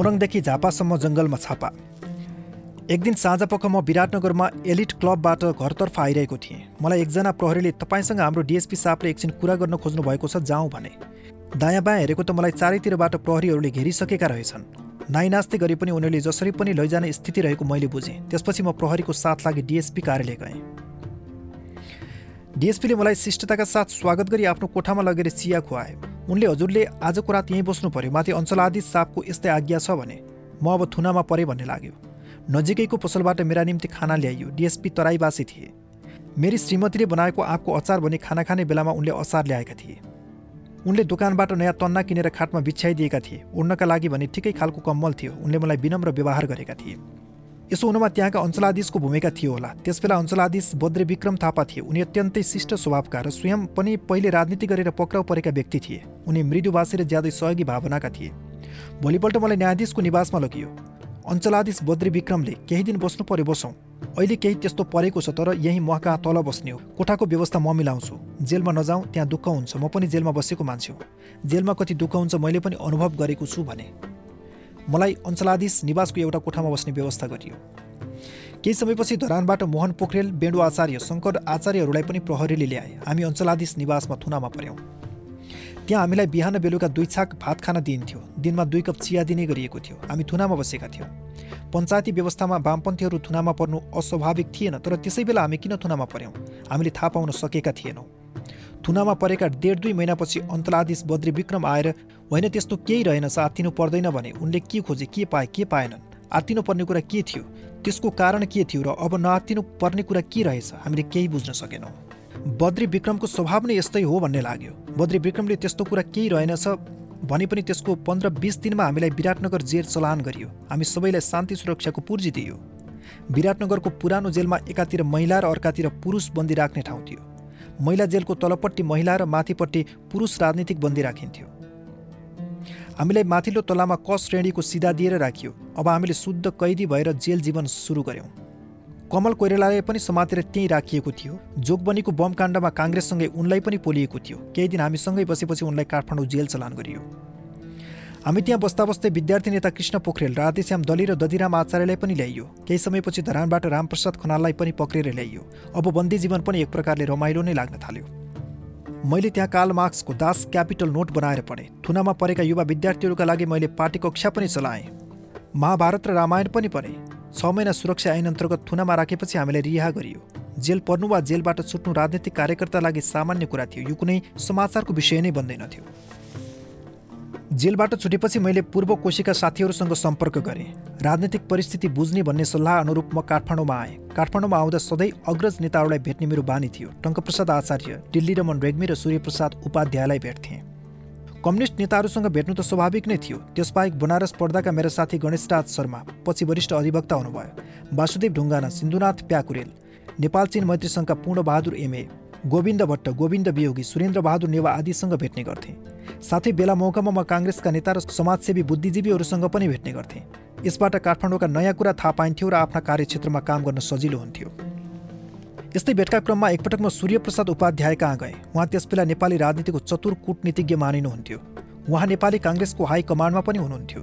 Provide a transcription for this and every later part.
मोरङदेखि झापासम्म जङ्गलमा छापा। एक दिन साँझपख म विराटनगरमा एलिट क्लबबाट घरतर्फ आइरहेको थिएँ। मलाई एकजना प्रहरीले तपाईँसँग हाम्रो डिएसपी साहबले एकछिन कुरा गर्न खोज्नु भएको छ जाउँ भने। दायाँ बायाँ हेरेको त मलाई चारैतिरबाट प्रहरीहरूले घेरिसकेका रहेछन्। नाइनास्ते गरे पनि उनीहरूले जसरी पनि लैजाने स्थिति रहेको मैले बुझेँ। त्यसपछि म प्रहरीको साथ लागि डिएसपी कार्यालय गएँ। डिएसपीले मलाई शिष्टताका साथ स्वागत गरी आफ्नो कोठामा लगेर चिया खुवाए। उनले हजुरले आजको रात यहीँ बस्नु पर्यो माथि अञ्चलाधीश साहबको यस्तै आज्ञा छ भने म अब थुनामा परेँ भन्ने लाग्यो। नजिकैको पसलबाट मेरा निम्ति खाना ल्याइयो। डिएसपी तराईवासी थिए। मेरी श्रीमतीले बनाएको आँपको अचार भने खाना खाने बेलामा उनले अचार ल्याएका थिए। उनले दोकानबाट नयाँ तन्ना किनेर खाटमा बिछ्याइदिएका थिए। उड्नका लागि भने ठिकै खालको कम्मल थियो। उनले मलाई विनम्र व्यवहार गरेका थिए। यसो हुनमा त्यहाँका अञ्चलाधीशको भूमिका थियो होला। त्यसबेला अञ्चलाधीश बद्रे विक्रम थापा थिए। उनी अत्यन्तै शिष्ट स्वभावका र स्वयं पनि पहिले राजनीति गरेर पक्राउ परेका व्यक्ति थिए। उनी मृदुवासी र ज्यादै सहयोगी भावनाका थिए। भोलिपल्ट मलाई न्यायाधीशको निवासमा लगियो। अञ्चलाधीश बद्री विक्रमले केही दिन बस्नु पर्यो बसौँ। अहिले केही त्यस्तो परेको छ तर यहीँ म कहाँ तल बस्ने हो। कोठाको व्यवस्था म मिलाउँछु। जेलमा नजाउँ त्यहाँ दुःख हुन्छ। म पनि जेलमा बसेको मान्छे हो। जेलमा कति दुःख हुन्छ मैले पनि अनुभव गरेको छु भने। मलाई अञ्चलाधीश निवासको एउटा कोठामा बस्ने व्यवस्था गरियो। केही समयपछि धरानबाट मोहन पोखरेल बेणु आचार्य शङ्कर आचार्यहरूलाई पनि प्रहरीले ल्याए। हामी अञ्चलाधीश निवासमा थुनामा पर्यौँ त्यहाँ हामीलाई बिहान बेलुका दुई छाक भात खान दिइन्थ्यो। दिनमा दुई कप चिया दिने गरिएको थियो। हामी थुनामा बसेका थियौँ। पञ्चायती व्यवस्थामा वामपन्थीहरू थुनामा पर्नु अस्वाभाविक थिएन तर त्यसै बेला हामी किन थुनामा पर्यौँ हामीले थाहा पाउन सकेका थिएनौँ। थुनामा परेका डेढ दुई महिनापछि अन्तलाधीश बद्री विक्रम आएर होइन त्यस्तो केही रहेनछ आत्तिनु पर्दैन भने उनले के खोजे के पाए के पाएनन्। आत्तिनु पर्ने कुरा के थियो? त्यसको कारण के थियो र अब नआत्तिनु पर्ने कुरा के रहेछ हामीले केही बुझ्न सकेनौँ। बद्री विक्रमको स्वभाव नै यस्तै हो भन्ने लाग्यो। बद्री विक्रमले त्यस्तो कुरा केही रहेनछ भने पनि त्यसको पन्ध्र बिस दिनमा हामीलाई विराटनगर जेल चलान गरियो। हामी सबैलाई शान्ति सुरक्षाको पुर्जी दियो। विराटनगरको पुरानो जेलमा एकातिर महिला र अर्कातिर पुरुष बन्दी राख्ने ठाउँ थियो। महिला जेलको तलपट्टि महिला र माथिपट्टि पुरुष राजनीतिक बन्दी राखिन्थ्यो। हामीलाई माथिल्लो तलामा क श्रेणीको सिधा दिएर राखियो। अब हामीले शुद्ध कैदी भएर जेल जीवन सुरु गऱ्यौँ। कमल कोइरालाले पनि समातेर त्यहीँ राखिएको थियो। जोगबनीको बम काण्डमा काङ्ग्रेससँगै उनलाई पनि पोलिएको थियो। केही दिन हामीसँगै बसेपछि उनलाई काठमाडौँ जेल चलान गरियो। हामी त्यहाँ बस्दा बस्दै विद्यार्थी नेता कृष्ण पोखरेल राधेश्याम दली र दधिराम आचार्यलाई पनि ल्याइयो। केही समयपछि धरानबाट रामप्रसाद खनाललाई पनि पक्रेर ल्याइयो। अब बन्दी जीवन पनि एक प्रकारले रमाइलो नै लाग्न थाल्यो। मैले त्यहाँ काल मार्क्सको दास क्यापिटल नोट बनाएर पढेँ। थुनामा परेका युवा विद्यार्थीहरूका लागि मैले पार्टी कक्षा पनि चलाएँ। महाभारत र रामायण पनि पढेँ। छ महिना सुरक्षा ऐन अन्तर्गत थुनामा राखेपछि हामीलाई रिहा गरियो। जेल पर्नु वा जेलबाट छुट्नु राजनीतिक कार्यकर्ता लागि सामान्य कुरा थियो। यो कुनै समाचारको विषय नै बन्दैनथ्यो जेलबाट छुटेपछि मैले पूर्व कोशीका साथीहरूसँग सम्पर्क गरेँ। राजनीतिक परिस्थिति बुझ्ने भन्ने सल्लाह अनुरूप म काठमाडौँमा आएँ। काठमाडौँमा आउँदा सधैँ अग्रज नेताहरूलाई भेट्ने मेरो बानी थियो। टङ्कप्रसाद आचार्य दिल्ली रमन रेग्मी र सूर्यप्रसाद उपाध्यायलाई भेट्थेँ। कम्युनिस्ट नेताहरूसँग भेट्नु त स्वाभाविक नै थियो। त्यसबाहेक बनारस पढ्दाका मेरा साथी गणेशराज शर्मा पछि वरिष्ठ अधिवक्ता हुनुभयो। वासुदेव ढुङ्गाना सिन्धुनाथ प्याकुरेल नेपाल चीन मैत्री सङ्घका पूर्णबहादुर एमए गोविन्द भट्ट गोविन्द वियोगी सुरेन्द्र बहादुर नेवा आदिसँग भेट्ने गर्थेँ। साथै बेला मौकामा म काङ्ग्रेसका नेता र समाजसेवी बुद्धिजीवीहरूसँग पनि भेट्ने गर्थेँ। यसबाट काठमाडौँका नयाँ कुरा थाहा पाइन्थ्यो र आफ्ना कार्यक्षेत्रमा काम गर्न सजिलो हुन्थ्यो। यस्तै भेटका क्रममा एकपटक म सूर्यप्रसाद उपाध्याय कहाँ गएँ उहाँ त्यसबेला नेपाली राजनीतिको चतुर कुटनीतिज्ञ मानिनुहुन्थ्यो उहाँ नेपाली काङ्ग्रेसको हाई कमान्डमा पनि हुनुहुन्थ्यो।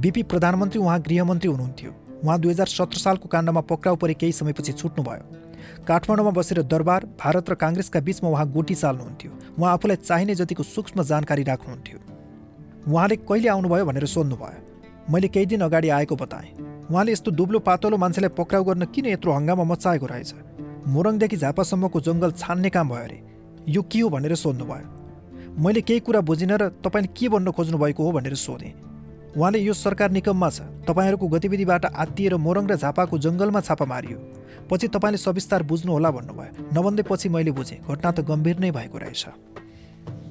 बिपी प्रधानमन्त्री उहाँ गृहमन्त्री हुनुहुन्थ्यो। उहाँ दुई हजार सत्र सालको काण्डमा पक्राउ परे केही समयपछि छुट्नुभयो। काठमाडौँमा बसेर दरबार भारत र काङ्ग्रेसका बीचमा उहाँ गोटी चाल्नुहुन्थ्यो उहाँ आफूलाई चाहिने जतिको सूक्ष्म जानकारी राख्नुहुन्थ्यो। उहाँले कहिले आउनुभयो भनेर सोध्नुभयो। मैले केही दिन अगाडि आएको बताएँ। उहाँले यस्तो दुब्लो पातलो मान्छेलाई पक्राउ गर्न किन यत्रो हङ्गामा मचाएको रहेछ? मोरङदेखि झापासम्मको जङ्गल छान्ने काम भयो अरे। यो के हो? भनेर सोध्नुभयो। मैले केही कुरा बुझिनँ र तपाईँले के भन्न खोज्नु भएको हो? भनेर सोधेँ। उहाँले यो सरकार निकममा छ। तपाईँहरूको गतिविधिबाट आत्तिएर मोरङ र झापाको जङ्गलमा छापा मारियो। पछि तपाईँले सविस्तार बुझ्नुहोला भन्नुभयो। नभन्दै पछि मैले बुझेँ घटना त गम्भीर नै भएको रहेछ।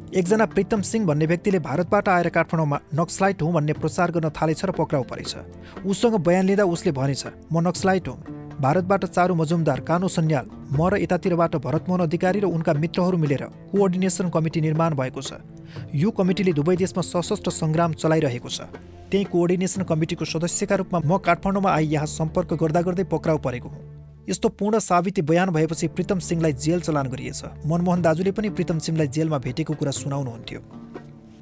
एकजना प्रितम सिंह भन्ने व्यक्तिले भारतबाट आएर काठमाडौँमा नक्सलाइट हुँ भन्ने प्रचार गर्न थालेछ र पक्राउ परेछ। उसँग बयान लिँदा उसले भनेछ म नक्सलाइट हुँ। भारतबाट चारु मजुमदार कानु सन्याल म र यतातिरबाट भरतमोहन अधिकारी र उनका मित्रहरू मिलेर कोअर्डिनेसन कमिटी निर्माण भएको छ। यो कमिटीले दुवै देशमा सशस्त्र सङ्ग्राम चलाइरहेको छ। त्यही कोअर्डिनेसन कमिटीको सदस्यका रूपमा म काठमाडौँमा आई यहाँ सम्पर्क गर्दा गर्दै पक्राउ परेको हुँ। यस्तो पूर्ण साबिती बयान भएपछि प्रितम सिंहलाई जेल चलान गरिएछ। मनमोहन दाजुले पनि प्रितम सिंहलाई जेलमा भेटेको कुरा सुनाउनुहुन्थ्यो।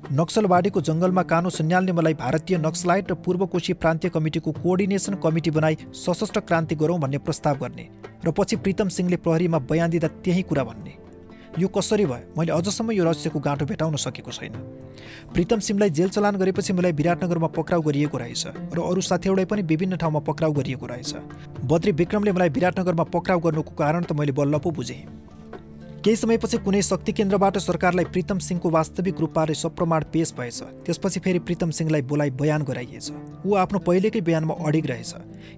नक्सलवाडीको जङ्गलमा कानो सन्यालले मलाई भारतीय नक्सलाइट र पूर्व कोशी प्रान्तीय कमिटीको कोअर्डिनेसन कमिटी बनाई सशस्त्र क्रान्ति गरौँ भन्ने प्रस्ताव गर्ने र पछि प्रितम सिंहले प्रहरीमा बयान दिँदा त्यही कुरा भन्ने। यो कसरी भयो? मैले अझसम्म यो रहस्यको गाँठो भेटाउन सकेको छैन। प्रितम सिंहलाई जेल चलान गरेपछि मलाई विराटनगरमा पक्राउ गरिएको रहेछ र अरू साथीहरूलाई पनि विभिन्न ठाउँमा पक्राउ गरिएको रहेछ। बद्री विक्रमले मलाई विराटनगरमा पक्राउ गर्नुको कारण त मैले बल्ल पो बुझेँ। केही समयपछि कुनै शक्ति केन्द्रबाट सरकारलाई प्रितम सिंहको वास्तविक रूपबारे सप्रमाण पेश भएछ। त्यसपछि फेरि प्रितम सिंहलाई बोलाइ बयान गराइएछ। ऊ आफ्नो पहिलेकै बयानमा अडिग रहेछ।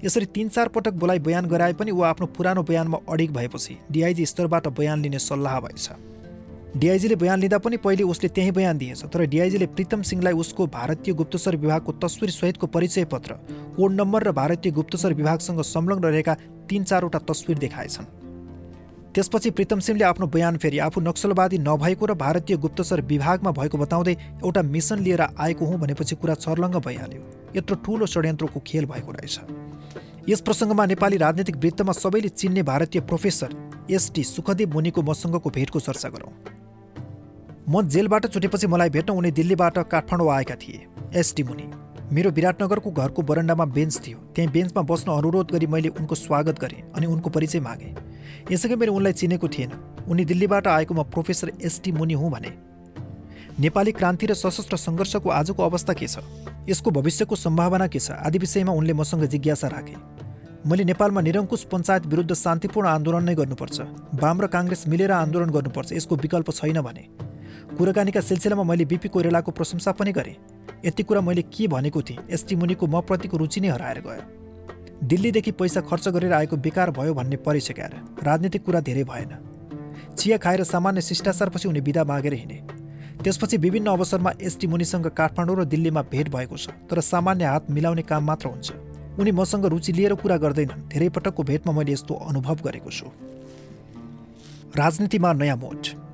यसरी तिन चार पटक बोलाइ बयान गराए पनि ऊ आफ्नो पुरानो बयानमा अडिग भएपछि डिआइजी स्तरबाट बयान लिने सल्लाह भएछ। डिआइजीले बयान लिँदा पनि पहिले उसले त्यही बयान दिएछ तर डिआइजीले प्रितम सिंहलाई उसको भारतीय गुप्तचर विभागको तस्विर सहितको परिचय पत्र कोड नम्बर र भारतीय गुप्तचर विभागसँग संलग्न रहेका तिन चारवटा तस्विर देखाएछन्। त्यसपछि प्रितम सिंहले आफ्नो बयान फेरि आफू नक्सलवादी नभएको र भारतीय गुप्तचर विभागमा भएको बताउँदै एउटा मिसन लिएर आएको हुँ भनेपछि कुरा छर्लङ्ग भइहाल्यो। यत्रो ठुलो षड्यन्त्रको खेल भएको रहेछ। यस प्रसङ्गमा नेपाली राजनैतिक वृत्तमा सबैले चिन्ने भारतीय प्रोफेसर एसटी सुखदेव मुनिको मसँगको भेटको चर्चा गरौँ। म जेलबाट छुटेपछि मलाई भेट्न उनी दिल्लीबाट काठमाडौँ आएका थिए। एसटी मुनि मेरो विराटनगरको घरको बरन्डामा बेन्च थियो। त्यहीँ बेन्चमा बस्न अनुरोध गरी मैले उनको स्वागत गरेँ अनि उनको परिचय मागेँ। यसैकै मैले उनलाई चिनेको थिएन। उनी दिल्लीबाट आएको म प्रोफेसर एसटी मुनि हुँ भने। नेपाली क्रान्ति र सशस्त्र सङ्घर्षको आजको अवस्था के छ? यसको भविष्यको सम्भावना के छ? आदि विषयमा उनले मसँग जिज्ञासा राखे। मैले नेपालमा निरङ्कुश पञ्चायत विरुद्ध शान्तिपूर्ण आन्दोलन नै गर्नुपर्छ। वाम र काङ्ग्रेस मिलेर आन्दोलन गर्नुपर्छ यसको विकल्प छैन भने। कुराकानीका सिलसिलामा मैले बिपी कोइरालाको प्रशंसा पनि गरेँ। यति कुरा मैले के भनेको थिएँ? एसटी मुनिको म प्रतिको रुचि नै हराएर गयो। दिल्लीदेखि पैसा खर्च गरेर आएको बेकार भयो भन्ने परिसक्याएर राजनीतिक कुरा धेरै भएन। चिया खाएर सामान्य शिष्टाचारपछि उनी विदा मागेर हिँडे। त्यसपछि विभिन्न अवसरमा एसटी मुनिसँग काठमाडौँ र दिल्लीमा भेट भएको छ तर सामान्य हात मिलाउने काम मात्र हुन्छ। उनी मसँग रुचि लिएर कुरा गर्दैनन्। धेरै पटकको भेटमा मैले यस्तो अनुभव गरेको छु। राजनीतिमा नयाँ मोड।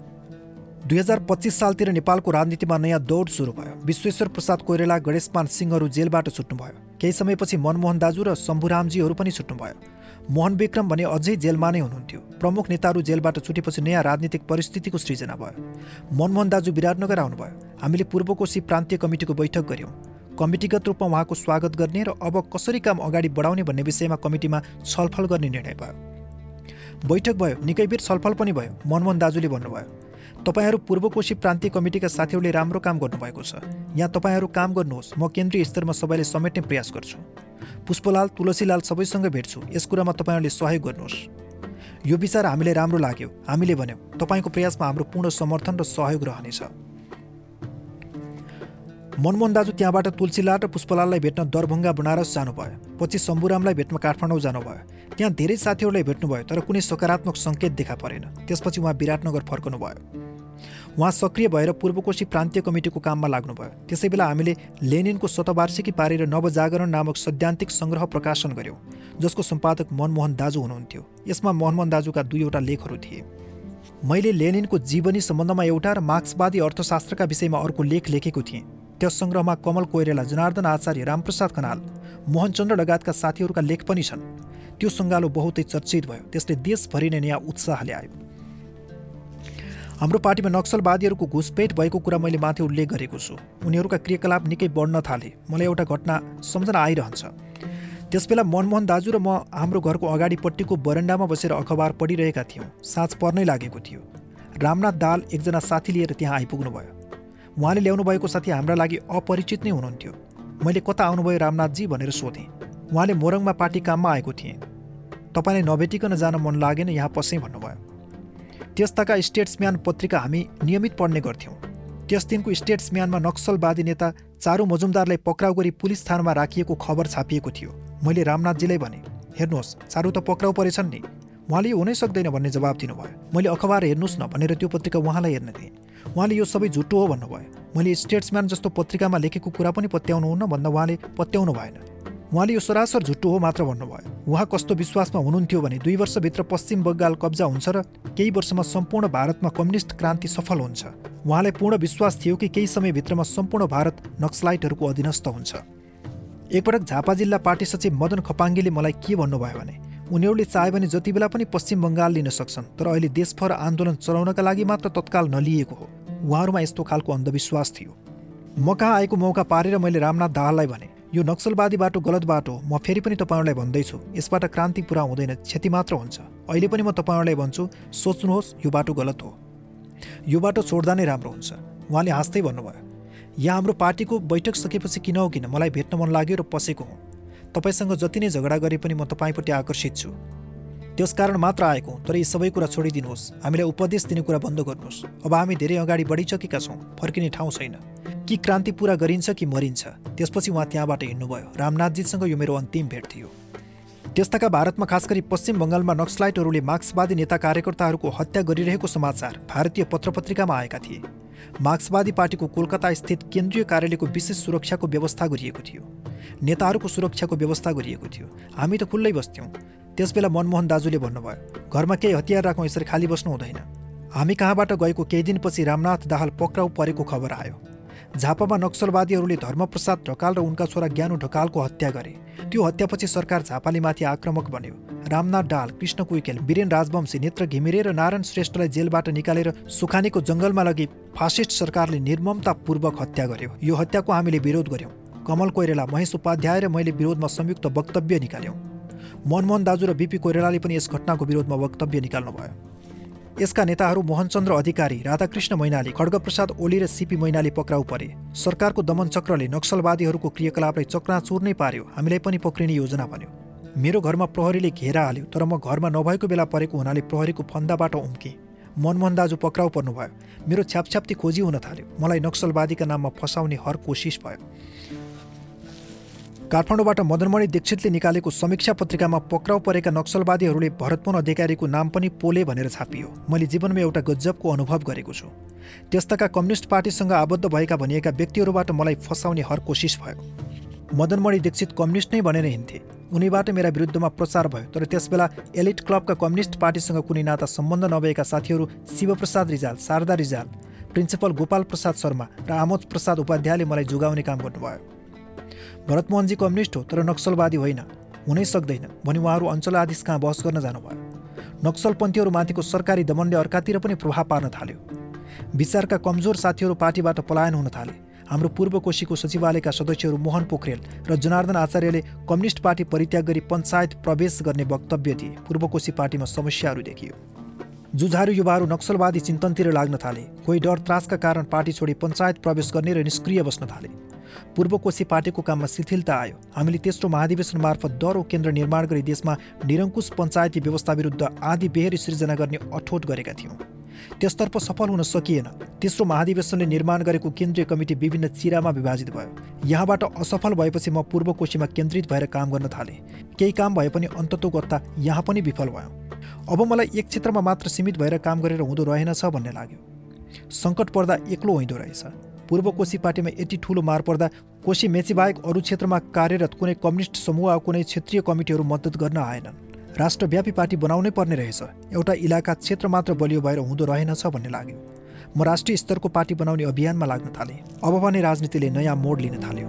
दुई हजार पच्चिस सालतिर नेपालको राजनीतिमा नयाँ दौड सुरु भयो। विश्वेश्वर प्रसाद कोइरेला गणेशमान सिंहहरू जेलबाट छुट्नुभयो। केही समयपछि मनमोहन दाजु र शम्भुरामजीहरू पनि छुट्नुभयो। मोहन विक्रम भने अझै जेलमा नै हुनुहुन्थ्यो। प्रमुख नेताहरू जेलबाट छुटेपछि नयाँ राजनीतिक परिस्थितिको सृजना भयो। मनमोहन दाजु विराटनगर आउनुभयो। हामीले पूर्वकोशी प्रान्तीय कमिटीको बैठक गऱ्यौँ। कमिटीगत रूपमा उहाँको स्वागत गर्ने र अब कसरी काम अगाडि बढाउने भन्ने विषयमा कमिटीमा छलफल गर्ने निर्णय भयो। बैठक भयो। निकै बेर छलफल पनि भयो मनमोहन दाजुले भन्नुभयो। तपाईँहरू पूर्वकोशी प्रान्तीय कमिटीका साथीहरूले राम्रो काम गर्नुभएको छ। यहाँ तपाईँहरू काम गर्नुहोस्। म केन्द्रीय स्तरमा सबैले समेट्ने प्रयास गर्छु। पुष्पलाल तुलसीलाल सबैसँग भेट्छु। यस कुरामा तपाईँहरूले सहयोग गर्नुहोस्। यो विचार हामीलाई राम्रो लाग्यो। हामीले भन्यौँ तपाईँको प्रयासमा हाम्रो पूर्ण समर्थन र सहयोग रहनेछ। मनमोहन दाजु त्यहाँबाट तुलसीलाल र पुष्पलाललाई भेट्न दरभङ्गा बनारस जानुभयो। पछि शम्भुरामलाई भेट्न काठमाडौँ जानुभयो। त्यहाँ धेरै साथीहरूलाई भेट्नुभयो तर कुनै सकारात्मक सङ्केत देखा परेन। त्यसपछि उहाँ विराटनगर फर्कनु भयो उहाँ सक्रिय भएर पूर्वकोशी प्रान्तीय कमिटीको काममा लाग्नुभयो। त्यसै बेला हामीले लेनिनको शतवार्षिकी पारेर नवजागरण नामक सैद्धान्तिक सङ्ग्रह प्रकाशन गऱ्यौँ जसको सम्पादक मनमोहन दाजु हुनुहुन्थ्यो। यसमा मनमोहन दाजुका दुईवटा लेखहरू थिए। मैले लेनिनको जीवनी सम्बन्धमा एउटा र मार्क्सवादी अर्थशास्त्रका विषयमा अर्को लेख लेखेको थिएँ। त्यस सङ्ग्रहमा कमल कोइरेला जनार्दन आचार्य रामप्रसाद खनाल मोहनचन्द्र लगायतका साथीहरूका लेख पनि छन्। त्यो सङ्गालो बहुतै चर्चित भयो। त्यसले देशभरि नै नयाँ उत्साह ल्यायो हाम्रो पार्टीमा नक्सलवादीहरूको घुसपेट भएको कुरा मैले माथि उल्लेख गरेको छु। उनीहरूका क्रियाकलाप निकै बढ्न थाले। मलाई एउटा घटना सम्झना आइरहन्छ। त्यसबेला मनमोहन दाजु र म हाम्रो घरको अगाडिपट्टिको बरन्डामा बसेर अखबार पढिरहेका थियौँ। साँझ पर्नै लागेको थियो। रामनाथ दाल एकजना साथी लिएर त्यहाँ आइपुग्नु भयो उहाँले ल्याउनु भएको साथी हाम्रा लागि अपरिचित नै हुनुहुन्थ्यो। मैले कता आउनुभयो रामनाथजी भनेर सोधेँ। उहाँले मोरङमा पार्टी काममा आएको थिएँ। तपाईँलाई नभेटिकन जान मन लागेन यहाँ पसेँ भन्नुभयो। त्यस्ताका स्टेट्सम्यान पत्रिका हामी नियमित पढ्ने गर्थ्यौँ। त्यस दिनको स्टेट्सम्यानमा नक्सलवादी नेता चारु मजुमदारलाई पक्राउ गरी पुलिस थानामा राखिएको खबर छापिएको थियो। मैले रामनाथजीलाई भने हेर्नुहोस् चारु त पक्राउ परेछन् नि। उहाँले हुनै सक्दैन भन्ने जवाब दिनुभयो। मैले अखबार हेर्नुहोस् न भनेर त्यो पत्रिका उहाँलाई हेर्न दिएँ। उहाँले यो सबै झुटो हो भन्नुभयो। मैले स्टेट्सम्यान जस्तो पत्रिकामा लेखेको कुरा पनि पत्याउनुहुन्न भन्दा उहाँले पत्याउनु भएन। उहाँले यो सरासर झुटो हो मात्र भन्नुभयो। उहाँ कस्तो विश्वासमा हुनुहुन्थ्यो भने दुई वर्षभित्र पश्चिम बङ्गाल कब्जा हुन्छ र केही वर्षमा सम्पूर्ण भारतमा कम्युनिस्ट क्रान्ति सफल हुन्छ। उहाँलाई पूर्ण विश्वास थियो कि केही समयभित्रमा सम्पूर्ण भारत नक्सलाइटहरूको अधीनस्थ हुन्छ। एकपटक झापा जिल्ला पार्टी सचिव मदन खपाङ्गीले मलाई के भन्नुभयो भने उनीहरूले चाहे भने जति बेला पनि पश्चिम बङ्गाल लिन सक्छन् तर अहिले देशभर आन्दोलन चलाउनका लागि मात्र तत्काल नलिएको हो। उहाँहरूमा यस्तो खालको अन्धविश्वास थियो। म कहाँ आएको मौका पारेर मैले रामनाथ दाहाललाई भने यो नक्सलवादी बाटो गलत बाटो म फेरि पनि तपाईँहरूलाई भन्दैछु यसबाट क्रान्ति पुरा हुँदैन क्षति मात्र हुन्छ। अहिले पनि म तपाईँहरूलाई भन्छु सोच्नुहोस् यो बाटो गलत हो। यो बाटो छोड्दा नै राम्रो हुन्छ। उहाँले हाँस्दै भन्नुभयो यहाँ हाम्रो पार्टीको बैठक सकेपछि किन हो किन? मलाई भेट्न मन लाग्यो र पसेको हुँ। तपाईँसँग जति नै झगडा गरे पनि म तपाईँपट्टि आकर्षित छु। त्यसकारण मात्र आएको तर यी सबै कुरा छोडिदिनुहोस्। हामीलाई उपदेश दिने कुरा बन्द गर्नुहोस्। अब हामी धेरै अगाडि बढिसकेका छौँ फर्किने ठाउँ छैन। कि क्रान्ति पुरा गरिन्छ कि मरिन्छ त्यसपछि उहाँ त्यहाँबाट हिँड्नुभयो। रामनाथजीसँग यो मेरो अन्तिम भेट थियो। त्यस्ताका भारतमा खास गरी पश्चिम बङ्गालमा नक्सलाइटहरूले मार्क्सवादी नेता कार्यकर्ताहरूको हत्या गरिरहेको समाचार भारतीय पत्रपत्रिकामा आएका थिए। मार्क्सवादी पार्टीको कोलकाता स्थित केन्द्रीय कार्यालयको विशेष सुरक्षाको व्यवस्था गरिएको थियो। नेताहरूको सुरक्षाको व्यवस्था गरिएको थियो। हामी त खुल्लै बस्थ्यौँ। त्यसबेला मनमोहन दाजुले भन्नुभयो घरमा केही हतियार राखौँ यसरी खाली बस्नु हुँदैन। हामी कहाँबाट गएको केही दिनपछि रामनाथ दाहाल पक्राउ परेको खबर आयो। झापामा नक्सलवादीहरूले धर्मप्रसाद ढकाल र उनका छोरा ज्ञानु ढकालको हत्या गरे। त्यो हत्यापछि सरकार झापालीमाथि आक्रमक बन्यो। रामनाथ डाल कृष्ण कुइकेल वीरेन राजवंशी नेत्र घिमिरे र नारायण श्रेष्ठलाई जेलबाट निकालेर सुखानीको जङ्गलमा लगी फासिस्ट सरकारले निर्ममतापूर्वक हत्या गर्यो। यो हत्याको हामीले विरोध गर्यौँ। कमल कोइरेला महेश उपाध्याय र मैले विरोधमा संयुक्त वक्तव्य निकाल्यौँ। मनमोहन दाजु र बिपी कोइरालाले पनि यस घटनाको विरोधमा वक्तव्य निकाल्नुभयो। यसका नेताहरू मोहनचन्द्र अधिकारी राधाकृष्ण मैनाली खड्गप्रसाद ओली र सिपी मैनाली पक्राउ परे। सरकारको दमन चक्रले नक्सलवादीहरूको क्रियाकलापलाई चक्राचुर नै पार्यो। हामीलाई पनि पक्रिने योजना बन्यो। मेरो घरमा प्रहरीले घेरा हाल्यो तर म घरमा नभएको बेला परेको हुनाले प्रहरीको फन्दाबाट उम्केँ। मनमोहन दाजु पक्राउ पर्नुभयो। मेरो छ्यापछ्याप्ती खोजी हुन थाल्यो। मलाई नक्सलवादीका नाममा फसाउने हर कोसिस भयो। काठमाडौँबाट मदनमणि दीक्षितले निकालेको समीक्षा पत्रिकामा पक्राउ परेका नक्सलवादीहरूले भरतमोहन अधिकारीको नाम पनि पोले भनेर छापियो। मैले जीवनमा एउटा गजबको अनुभव गरेको छु। त्यस्ताका कम्युनिस्ट पार्टीसँग आबद्ध भएका भनिएका व्यक्तिहरूबाट मलाई फसाउने हर कोसिस भयो। मदनमणि दीक्षित कम्युनिस्ट नै भनेर हिँड्थे। उनीबाट मेरा विरुद्धमा प्रचार भयो। तर त्यसबेला एलिट क्लबका कम्युनिस्ट पार्टीसँग कुनै नाता सम्बन्ध नभएका साथीहरू शिवप्रसाद रिजाल शारदा रिजाल प्रिन्सिपल गोपाल प्रसाद शर्मा र आमोद प्रसाद उपाध्यायले मलाई जुगाउने काम गर्नुभयो। भरतमोहनजी कम्युनिस्ट हो तर नक्सलवादी होइन। हुनै सक्दैन भनी उहाँहरू अञ्चल आदेश कहाँ बहस गर्न जानुभयो। नक्सलपन्थीहरूमाथिको सरकारी दमनले अर्कातिर पनि प्रभाव पार्न थाल्यो। विचारका कमजोर साथीहरू पार्टीबाट पलायन हुन थाले। हाम्रो पूर्व कोशीको सचिवालयका सदस्यहरू मोहन पोखरेल र जनार्दन आचार्यले कम्युनिस्ट पार्टी परित्याग गरी पञ्चायत प्रवेश गर्ने वक्तव्य दिए। पूर्व कोशी पार्टीमा समस्याहरू देखियो। जुझारु युवाहरू नक्सलवादी चिन्तनतिर लाग्न थाले। कोही डर त्रासका कारण पार्टी छोडी पञ्चायत प्रवेश गर्ने र निष्क्रिय बस्न थाले। पूर्व कोशी पार्टीको काममा शिथिलता आयो। हामीले तेस्रो महाधिवेशन मार्फत डह्रो केन्द्र निर्माण गरी देशमा निरङ्कुश पञ्चायती व्यवस्था विरुद्ध आदि बेहरी सृजना गर्ने अठोट गरेका थियौँ। त्यसतर्फ सफल हुन सकिएन। तेस्रो महाधिवेशनले निर्माण गरेको केन्द्रीय कमिटी विभिन्न चिरामा विभाजित भयो। यहाँबाट असफल भएपछि म पूर्व कोशीमा केन्द्रित भएर काम गर्न थालेँ। केही काम भए पनि अन्ततोगत्ता यहाँ पनि विफल भयो। अब मलाई एक क्षेत्रमा मात्र सीमित भएर काम गरेर हुँदो रहेनछ भन्ने लाग्यो। सङ्कट पर्दा एक्लो हुँदो रहेछ। पूर्व कोशी पार्टीमा यति ठुलो मार पर्दा कोशी मेचीबाहेक अरू क्षेत्रमा कार्यरत कुनै कम्युनिस्ट समूह वा कुनै क्षेत्रीय कमिटीहरू मद्दत गर्न आएनन्। राष्ट्रव्यापी पार्टी बनाउनै पर्ने रहेछ। एउटा इलाका क्षेत्र मात्र बलियो भएर हुँदो रहेनछ भन्ने लाग्यो। म राष्ट्रिय स्तरको पार्टी बनाउने अभियानमा लाग्न थालेँ। अब भने राजनीतिले नयाँ मोड लिन थाल्यो।